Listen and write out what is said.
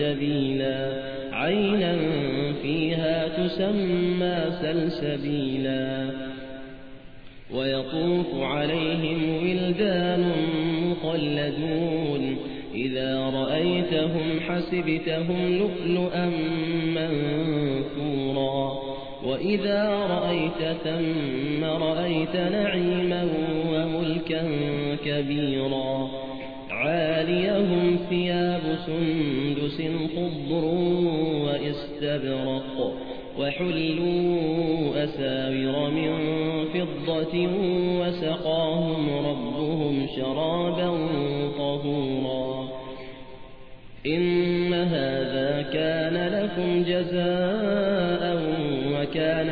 زنجبيلا عينا فيها تسمى سلسبيلا. ويطوف عليهم ولدان مخلدون إذا رأيتهم حسبتهم لؤلؤا منثورا. وإذا رأيت ثم رأيت نعيما وملكا كبيرا عاليهم ثياب سندس خضر وإستبرق وحلوا أساور من فضة وسقاهم ربهم شرابا طهورا إن هذا كان لكم جزاء